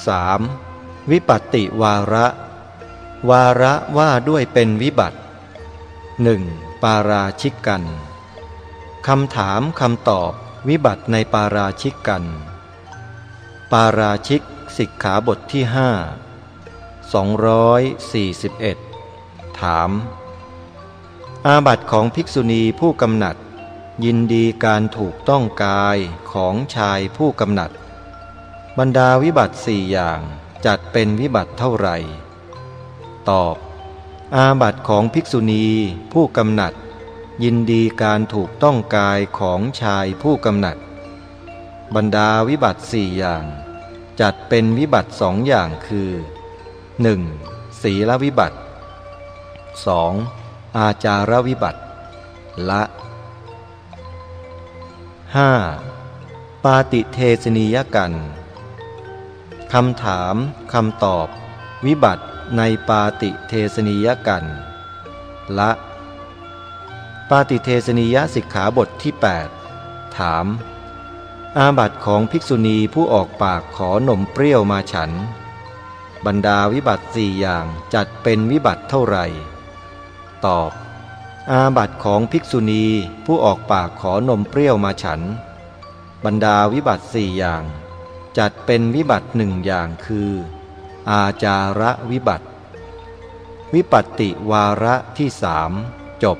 3. วิปัตติวาระ วาระว่าด้วยเป็นวิบัติ 1. ปาราชิกกันคำถามคำตอบวิบัติในปาราชิกกัน ปาราชิกสิกขาบทที่ห้า241 ถาม อาบัติของภิกษุณีผู้กำหนัด ยินดีการถูกต้องกายของชายผู้กำหนัด บรรดาวิบัติสี่อย่างจัดเป็นวิบัติเท่าไหร่ ตอบ อาบัติของภิกษุณีผู้กำหนัด ยินดีการถูกต้องกายของชายผู้กำหนัด บรรดาวิบัติสี่อย่าง จัดเป็นวิบัติสองอย่างคือ 1. ศีลวิบัติ 2. อาจารวิบัติละ 5. ปาติเทสนิยกัน คำถามคำตอบ วิบัติในปาติเทสนิยกันละ ปาติเทสนิยสิกขาบทที่ 8 ถาม อาบัติของภิกษุณีผู้ออกปากขอนมเปรี้ยวมาฉัน บรรดาวิบัติสี่อย่างจัดเป็นวิบัติเท่าไหร่ ตอบ อาบัติของภิกษุณีผู้ออกปากขอนมเปรี้ยวมาฉัน บรรดาวิบัติสี่อย่าง จัดเป็นวิบัติหนึ่งอย่างคือ อาจาระวิบัติ วิปัตติวาระที่สามจบ